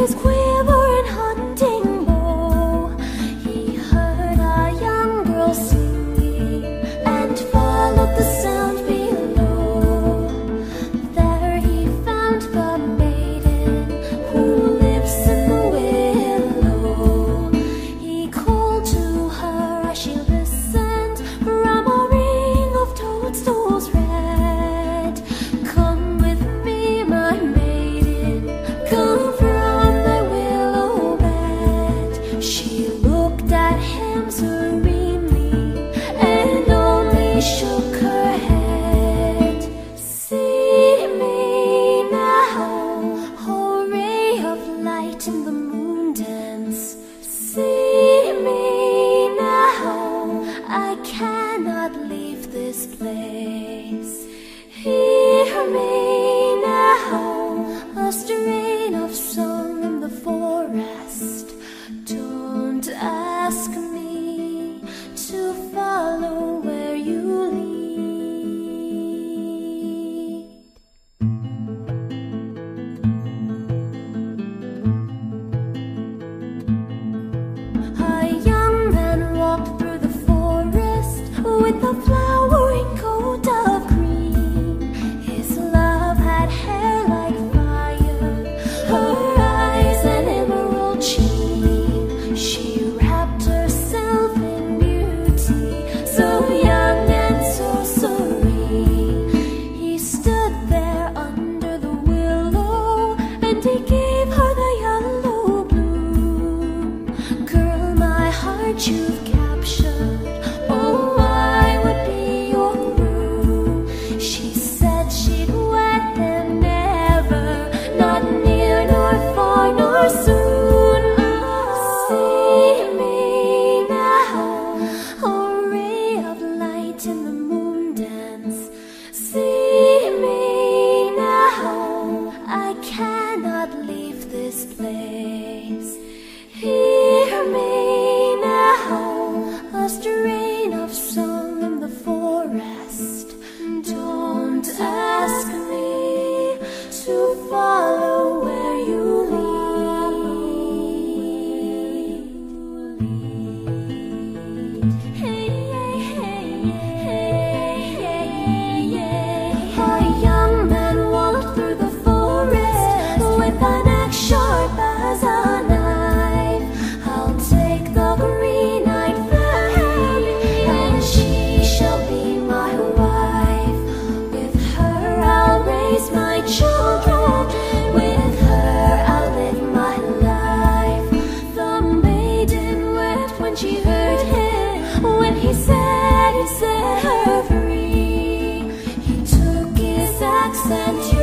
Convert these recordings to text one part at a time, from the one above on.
this queen. sent you.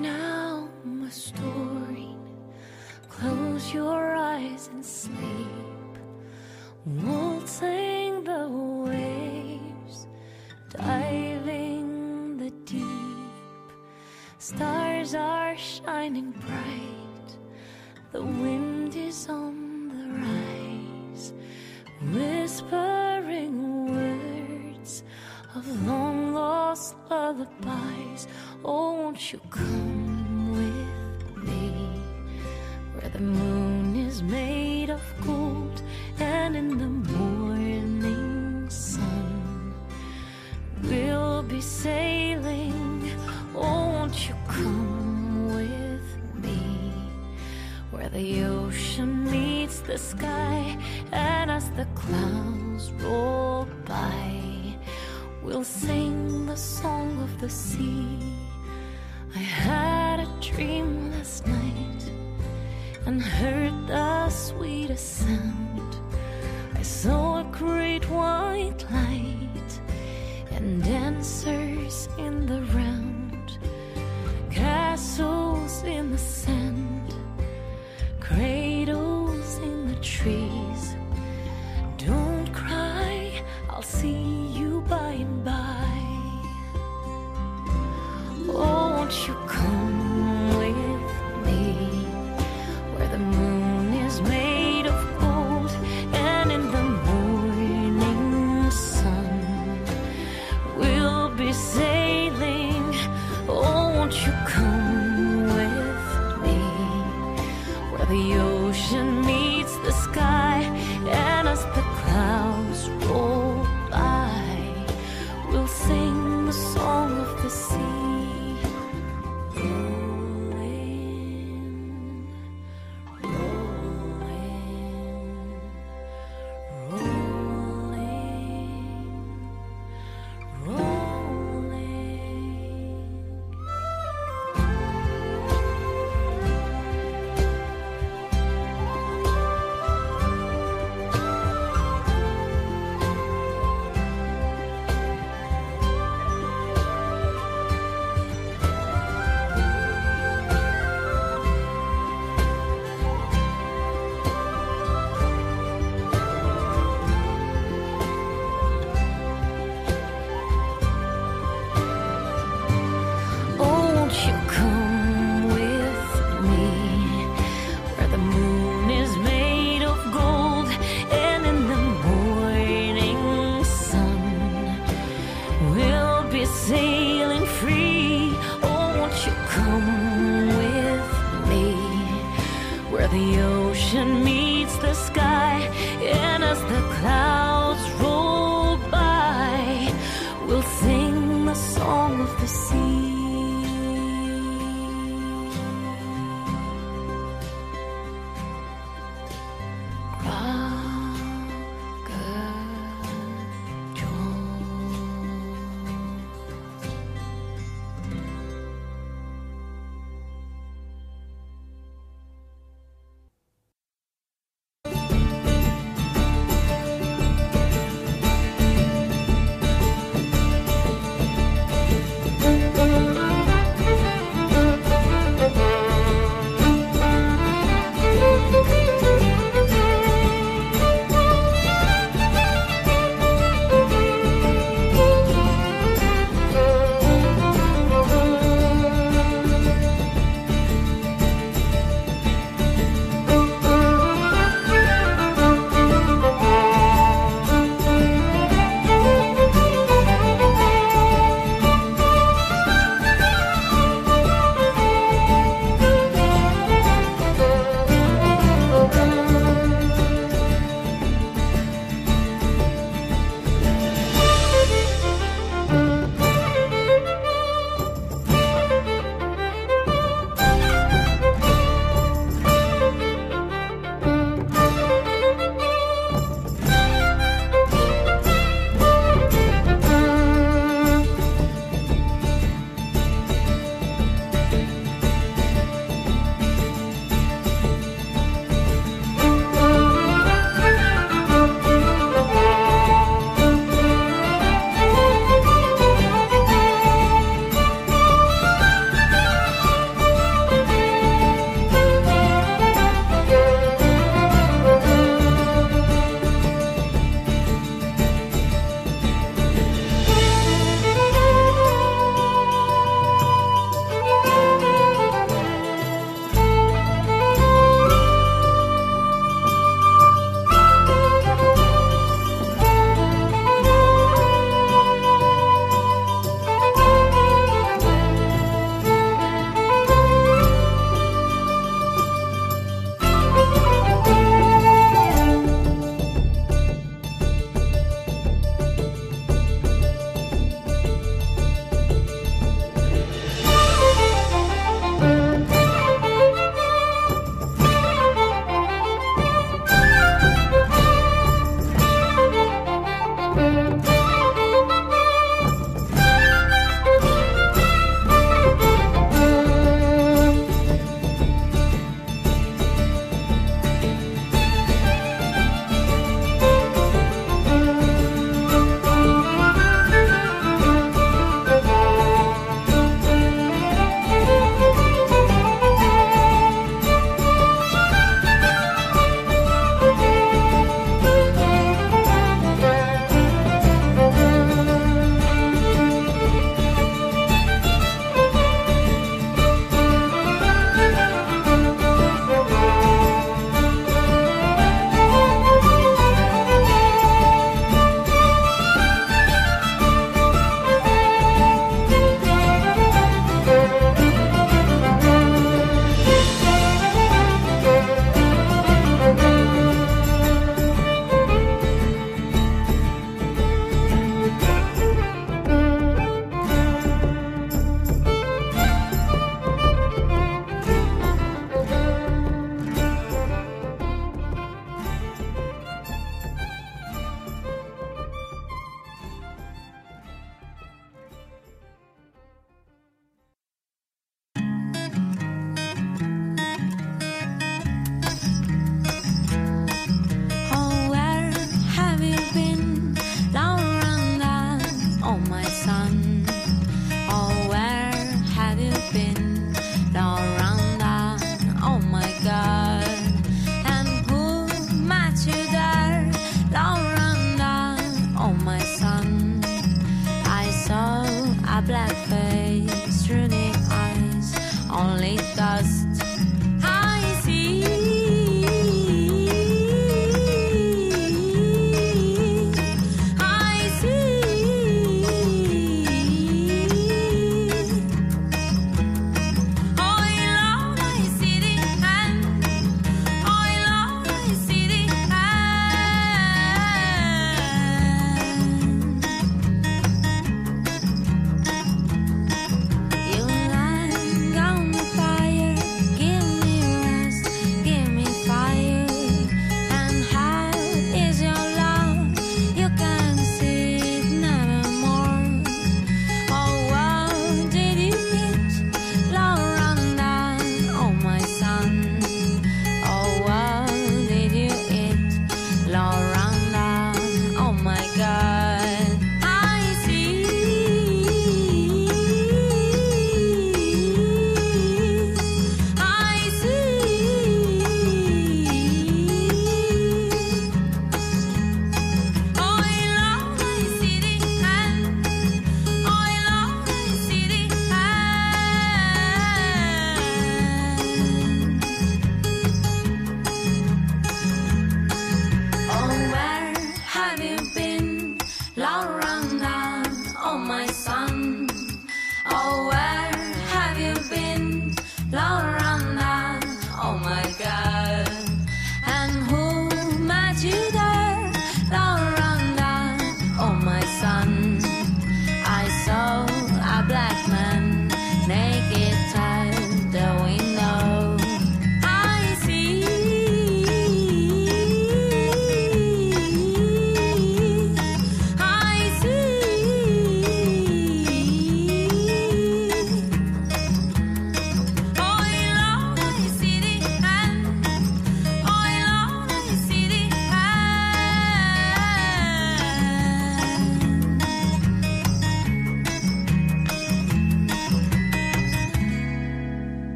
now my story. Close your eyes and sleep. Waltzing the waves, diving the deep. Stars are shining bright. The wind is on the rise, whispering words of long lost lullabies. Oh, won't you come? won't you come? the ocean meets the sky, and as the clouds roll by, we'll sing the song of the sea.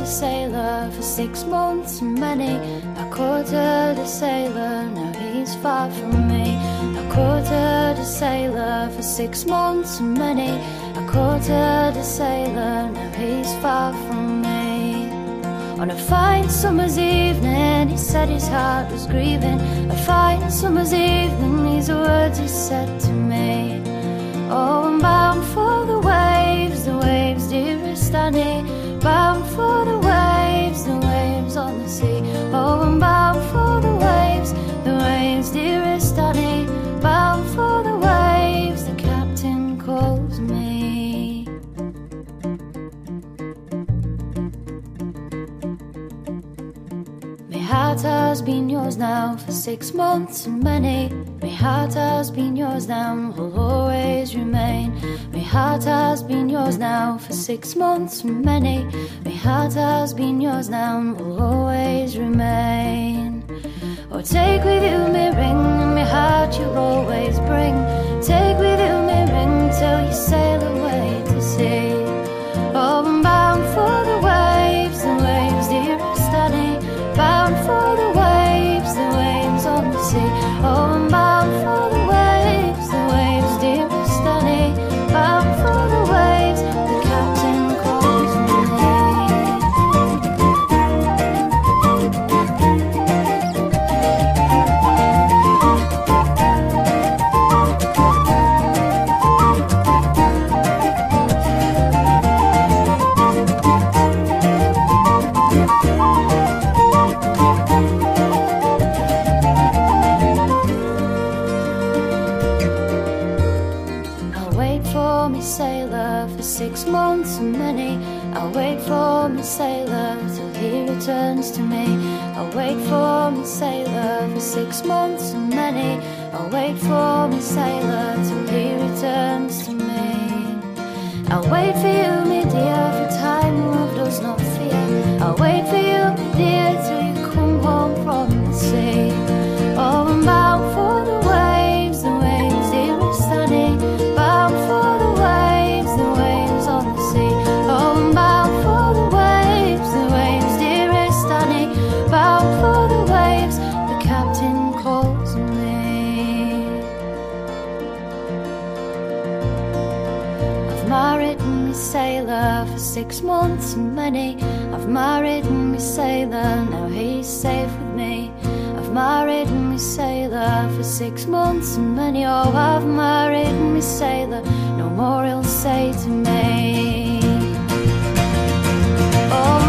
A sailor for six months and many. I courted a sailor, now he's far from me. I courted a sailor for six months and many. I courted a sailor, now he's far from me. On a fine summer's evening, he said his heart was grieving. A fine summer's evening, these are words he said to me. Oh, I'm bound for the waves, the waves, dearest Annie. Oh, I'm bound for the waves, the waves, dearest. Bound for the waves, the captain calls me. My heart has been yours now for six months and many. My heart has been yours now, will always remain. My heart has been yours now for six months and many. Heart has been yours now, and will always remain. Oh, take with you my ring, and my heart you'll always bring. Take with you my ring till you sail away six months and many. I've married me sailor, now he's safe with me. I've married me sailor for six months and many. Oh, I've married me sailor, no more he'll say to me. Oh,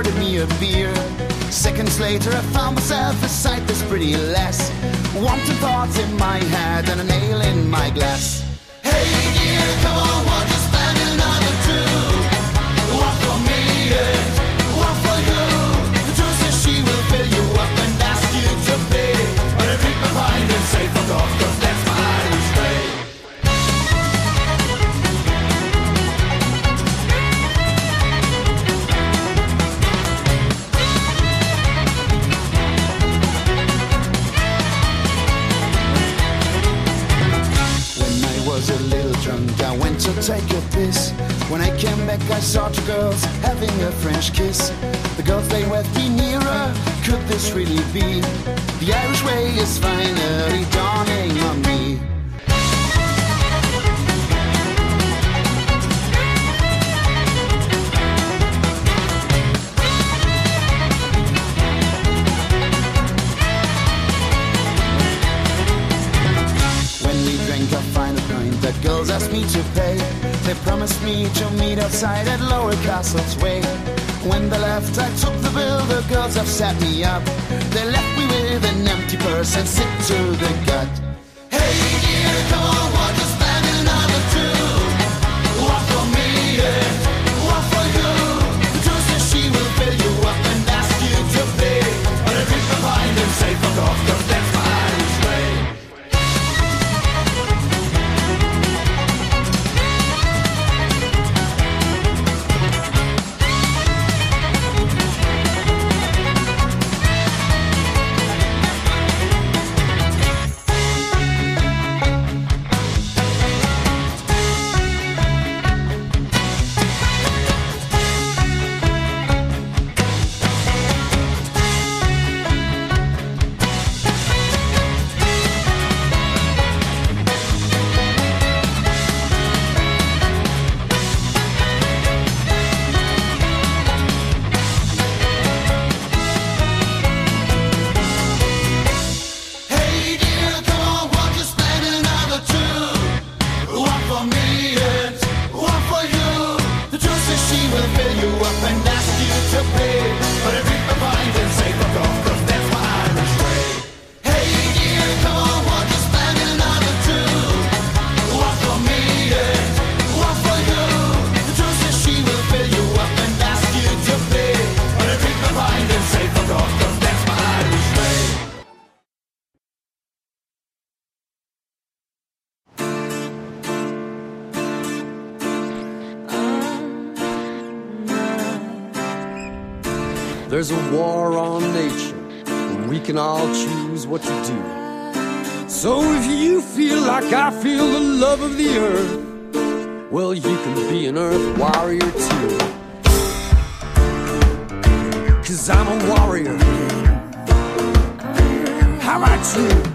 if me a beer. Seconds later I found myself beside this pretty lass. Wanting thoughts in my head and a nail in my glass. Hey dear, come on, won't you spend another two? One for me and one for you. The truth is she will fill you up and ask you to pay. But I drink my wine and say fuck off, take a piss. When I came back, I saw two girls having a French kiss. The girls they left me nearer. Could this really be? The Irish way is finally dawning on me. The girls asked me to pay. They promised me to meet outside at Lower Castle's Way. When they left, I took the bill, the girls have set me up. They left me with an empty purse and sick to the gut. What to do. So if you feel like I feel the love of the earth, well, you can be an earth warrior too. Cause you? I'm a warrior. How about you?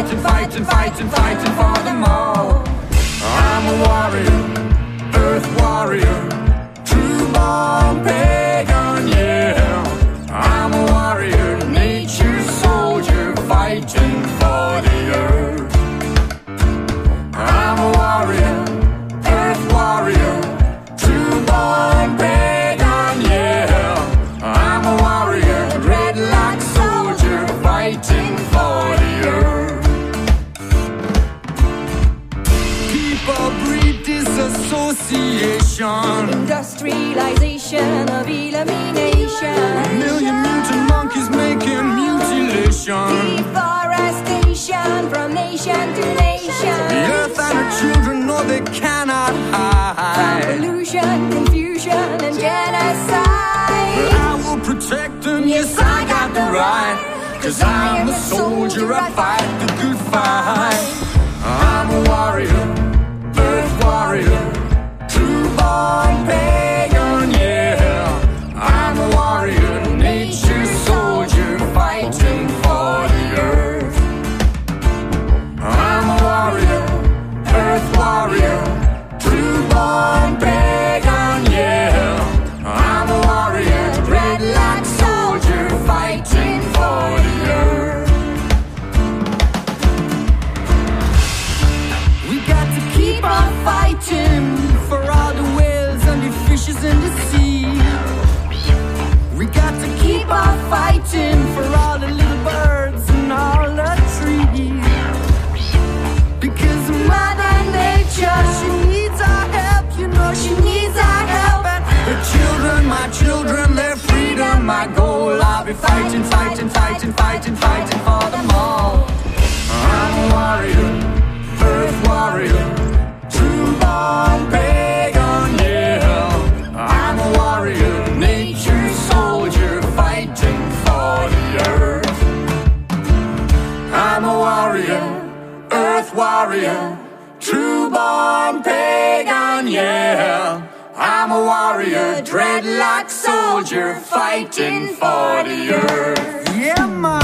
Fighting, fighting, fighting, fighting for them all. I'm a warrior, cannot hide. Pollution, confusion, and genocide. But. I will protect them, yes, I got the right. Cause I'm a soldier, I fight the good fight. I'm a warrior, earth warrior, true born pagan, fighting, fighting, fighting, for them all. I'm a warrior, earth warrior, true pagan, yeah. I'm a warrior, nature soldier, fighting for the earth. I'm a warrior, earth warrior, true born yeah. I'm a warrior, dreadlock soldier, fighting for the earth. Yeah, man.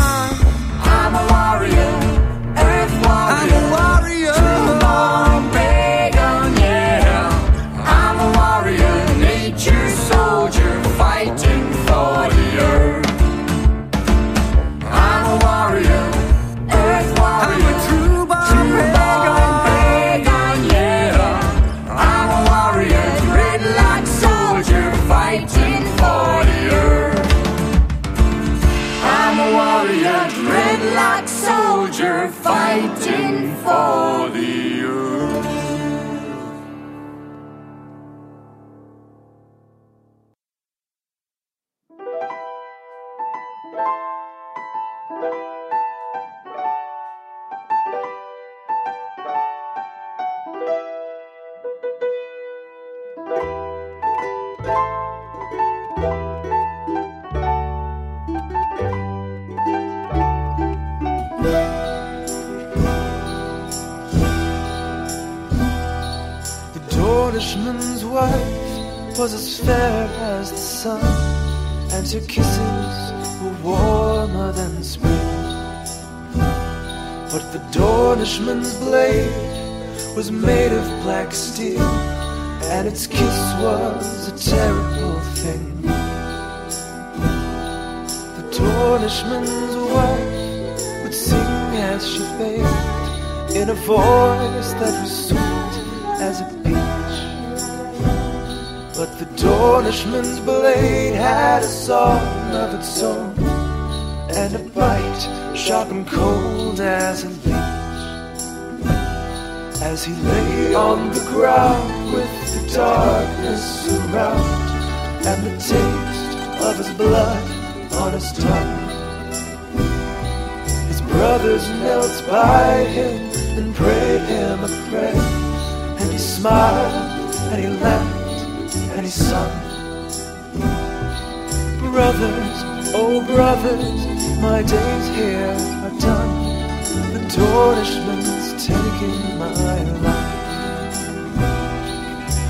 Was as fair as the sun, and her kisses were warmer than spring. But the Dornishman's blade was made of black steel, and its kiss was a terrible thing. The Dornishman's wife would sing as she bathed in a voice that was sweet as a peach. But the Dornishman's blade had a song of its own, and a bite sharp and cold as a leech. As he lay on the ground with the darkness around, and the taste of his blood on his tongue. His brothers knelt by him and prayed him a prayer. And he smiled, and he laughed, and sons. Brothers, oh brothers, my days here are done. The Dornishman's taking my life.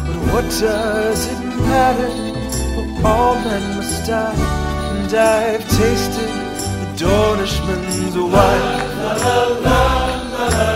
But what does it matter? For all men must die, and I've tasted the dornishman's la La, la, la,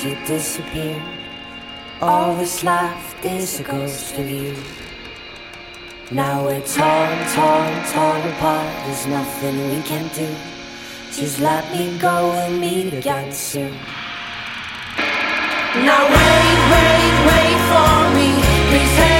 Watched you disappear. All that's left is a ghost of you. Now we're torn, torn, torn apart. There's nothing we can do. Just let me go and meet again soon. Now wait, wait, wait for me. Please